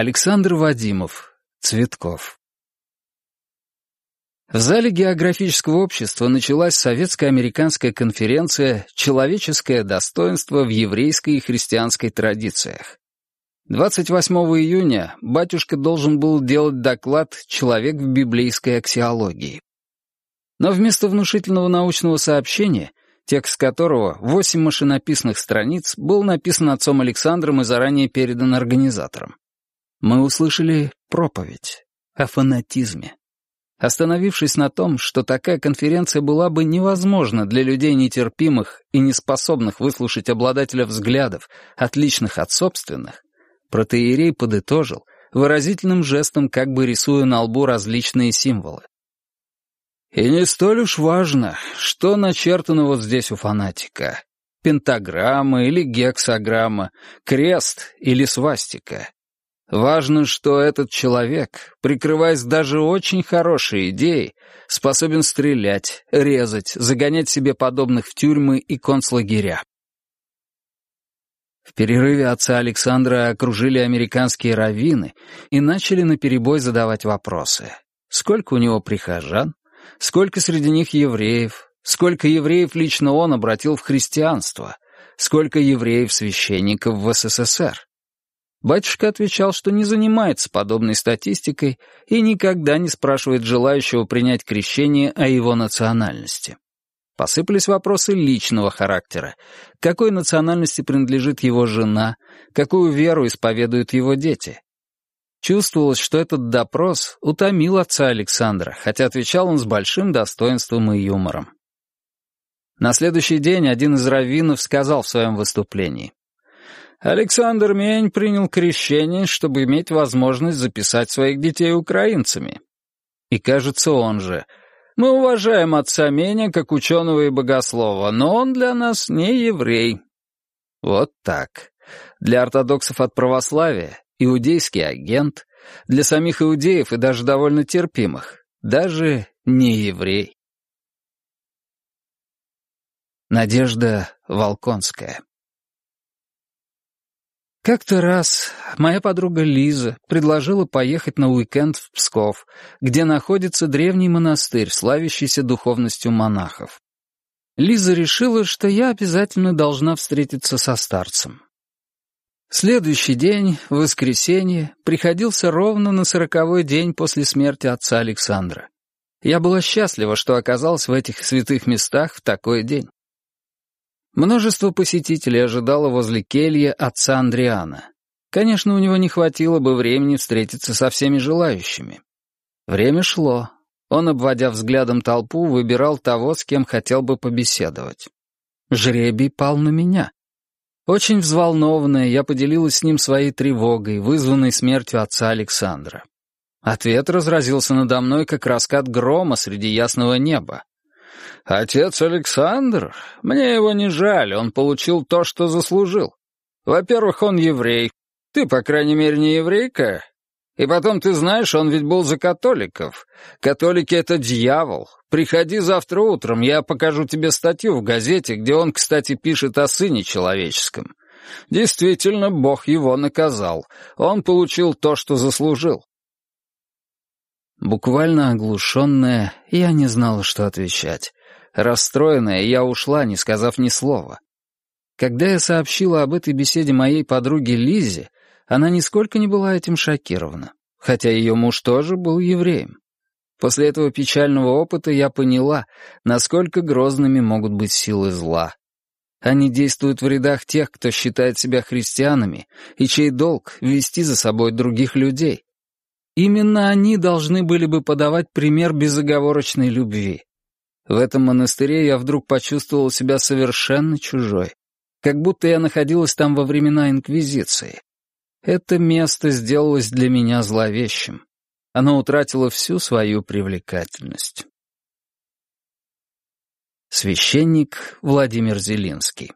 Александр Вадимов. Цветков. В зале географического общества началась советско-американская конференция «Человеческое достоинство в еврейской и христианской традициях». 28 июня батюшка должен был делать доклад «Человек в библейской аксиологии». Но вместо внушительного научного сообщения, текст которого, восемь машинописных страниц, был написан отцом Александром и заранее передан организаторам мы услышали проповедь о фанатизме. Остановившись на том, что такая конференция была бы невозможна для людей нетерпимых и неспособных выслушать обладателя взглядов, отличных от собственных, протеерей подытожил, выразительным жестом как бы рисуя на лбу различные символы. И не столь уж важно, что начертано вот здесь у фанатика. Пентаграмма или гексаграмма, крест или свастика. Важно, что этот человек, прикрываясь даже очень хорошей идеей, способен стрелять, резать, загонять себе подобных в тюрьмы и концлагеря. В перерыве отца Александра окружили американские раввины и начали наперебой задавать вопросы. Сколько у него прихожан? Сколько среди них евреев? Сколько евреев лично он обратил в христианство? Сколько евреев-священников в СССР? Батюшка отвечал, что не занимается подобной статистикой и никогда не спрашивает желающего принять крещение о его национальности. Посыпались вопросы личного характера. Какой национальности принадлежит его жена, какую веру исповедуют его дети. Чувствовалось, что этот допрос утомил отца Александра, хотя отвечал он с большим достоинством и юмором. На следующий день один из раввинов сказал в своем выступлении. Александр Мень принял крещение, чтобы иметь возможность записать своих детей украинцами. И кажется, он же. Мы уважаем отца Меня как ученого и богослова, но он для нас не еврей. Вот так. Для ортодоксов от православия иудейский агент, для самих иудеев и даже довольно терпимых, даже не еврей. Надежда Волконская как-то раз моя подруга Лиза предложила поехать на уикенд в Псков, где находится древний монастырь, славящийся духовностью монахов. Лиза решила, что я обязательно должна встретиться со старцем. Следующий день, воскресенье, приходился ровно на сороковой день после смерти отца Александра. Я была счастлива, что оказалась в этих святых местах в такой день. Множество посетителей ожидало возле кельи отца Андриана. Конечно, у него не хватило бы времени встретиться со всеми желающими. Время шло. Он, обводя взглядом толпу, выбирал того, с кем хотел бы побеседовать. Жребий пал на меня. Очень взволнованная, я поделилась с ним своей тревогой, вызванной смертью отца Александра. Ответ разразился надо мной, как раскат грома среди ясного неба. «Отец Александр? Мне его не жаль, он получил то, что заслужил. Во-первых, он еврей. Ты, по крайней мере, не еврейка. И потом, ты знаешь, он ведь был за католиков. Католики — это дьявол. Приходи завтра утром, я покажу тебе статью в газете, где он, кстати, пишет о сыне человеческом. Действительно, Бог его наказал. Он получил то, что заслужил. Буквально оглушенная, я не знала, что отвечать. Расстроенная, я ушла, не сказав ни слова. Когда я сообщила об этой беседе моей подруге Лизе, она нисколько не была этим шокирована, хотя ее муж тоже был евреем. После этого печального опыта я поняла, насколько грозными могут быть силы зла. Они действуют в рядах тех, кто считает себя христианами, и чей долг — вести за собой других людей. Именно они должны были бы подавать пример безоговорочной любви. В этом монастыре я вдруг почувствовал себя совершенно чужой, как будто я находилась там во времена Инквизиции. Это место сделалось для меня зловещим. Оно утратило всю свою привлекательность. Священник Владимир Зелинский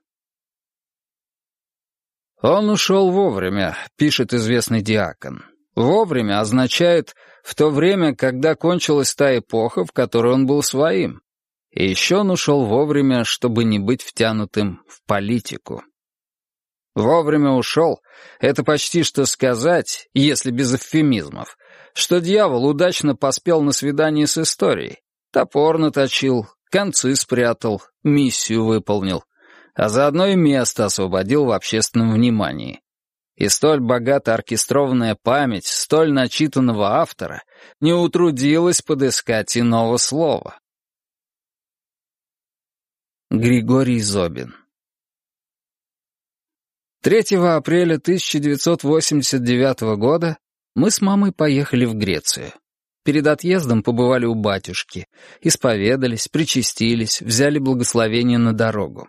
«Он ушел вовремя», — пишет известный диакон. Вовремя означает в то время, когда кончилась та эпоха, в которой он был своим. И еще он ушел вовремя, чтобы не быть втянутым в политику. Вовремя ушел — это почти что сказать, если без эвфемизмов, что дьявол удачно поспел на свидание с историей. Топор наточил, концы спрятал, миссию выполнил, а заодно и место освободил в общественном внимании. И столь богато оркестрованная память столь начитанного автора не утрудилась подыскать иного слова. Григорий Зобин 3 апреля 1989 года мы с мамой поехали в Грецию. Перед отъездом побывали у батюшки, исповедались, причастились, взяли благословение на дорогу.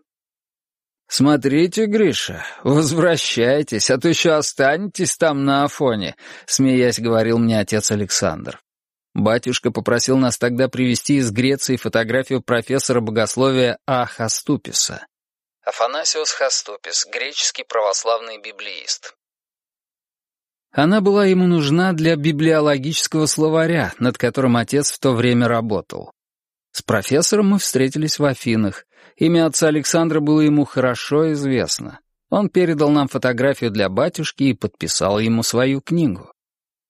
«Смотрите, Гриша, возвращайтесь, а то еще останетесь там на Афоне», — смеясь говорил мне отец Александр. Батюшка попросил нас тогда привезти из Греции фотографию профессора богословия А. Хаступиса. Афанасиус Хаступис, греческий православный библеист. Она была ему нужна для библиологического словаря, над которым отец в то время работал. С профессором мы встретились в Афинах. Имя отца Александра было ему хорошо известно. Он передал нам фотографию для батюшки и подписал ему свою книгу.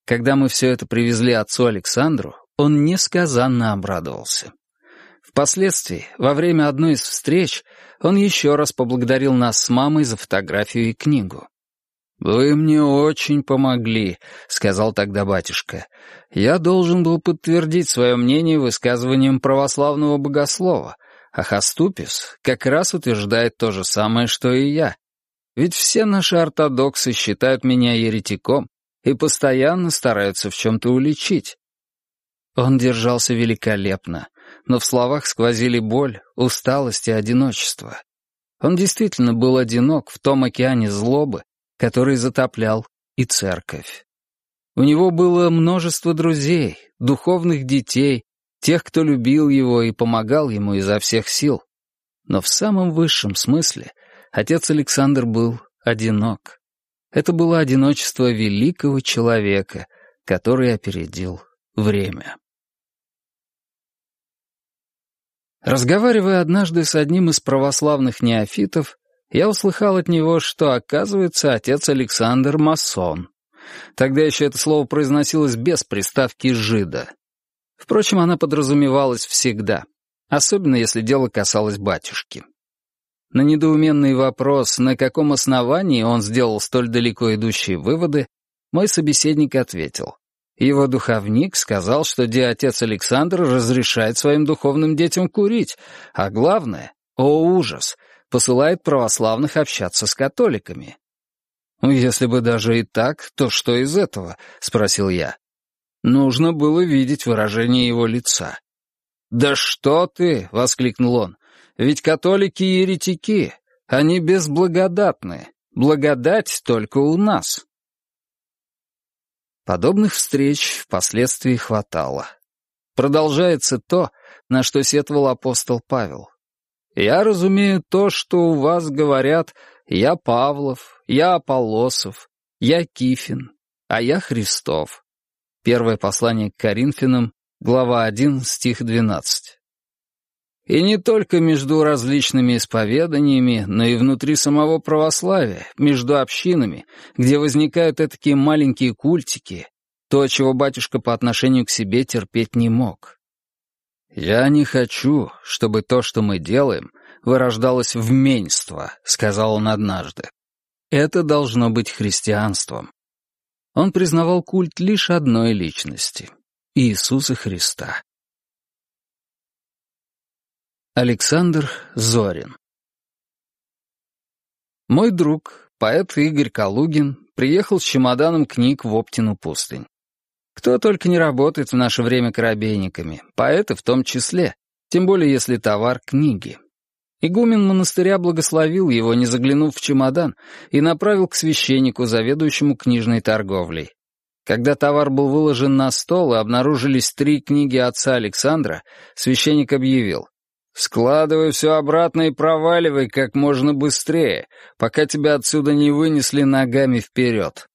Когда мы все это привезли отцу Александру, он несказанно обрадовался. Впоследствии, во время одной из встреч, он еще раз поблагодарил нас с мамой за фотографию и книгу. «Вы мне очень помогли», — сказал тогда батюшка. «Я должен был подтвердить свое мнение высказыванием православного богослова, а Хаступис как раз утверждает то же самое, что и я. Ведь все наши ортодоксы считают меня еретиком и постоянно стараются в чем-то уличить». Он держался великолепно, но в словах сквозили боль, усталость и одиночество. Он действительно был одинок в том океане злобы, который затоплял и церковь. У него было множество друзей, духовных детей, тех, кто любил его и помогал ему изо всех сил. Но в самом высшем смысле отец Александр был одинок. Это было одиночество великого человека, который опередил время. Разговаривая однажды с одним из православных неофитов, я услыхал от него, что, оказывается, отец Александр — масон. Тогда еще это слово произносилось без приставки «жида». Впрочем, она подразумевалась всегда, особенно если дело касалось батюшки. На недоуменный вопрос, на каком основании он сделал столь далеко идущие выводы, мой собеседник ответил. Его духовник сказал, что отец Александр разрешает своим духовным детям курить, а главное, о ужас, посылает православных общаться с католиками. «Ну, «Если бы даже и так, то что из этого?» — спросил я. Нужно было видеть выражение его лица. «Да что ты!» — воскликнул он. «Ведь католики еретики, они безблагодатны. Благодать только у нас». Подобных встреч впоследствии хватало. Продолжается то, на что сетовал апостол Павел. Я разумею то, что у вас говорят «я Павлов», «я Аполосов», «я Кифин», а я Христов. Первое послание к Коринфянам, глава 1, стих 12. И не только между различными исповеданиями, но и внутри самого православия, между общинами, где возникают такие маленькие культики, то, чего батюшка по отношению к себе терпеть не мог. «Я не хочу, чтобы то, что мы делаем, вырождалось в меньство», — сказал он однажды. «Это должно быть христианством». Он признавал культ лишь одной личности — Иисуса Христа. Александр Зорин Мой друг, поэт Игорь Калугин, приехал с чемоданом книг в Оптину пустынь. Кто только не работает в наше время корабейниками, поэты в том числе, тем более если товар — книги. Игумен монастыря благословил его, не заглянув в чемодан, и направил к священнику, заведующему книжной торговлей. Когда товар был выложен на стол и обнаружились три книги отца Александра, священник объявил «Складывай все обратно и проваливай как можно быстрее, пока тебя отсюда не вынесли ногами вперед».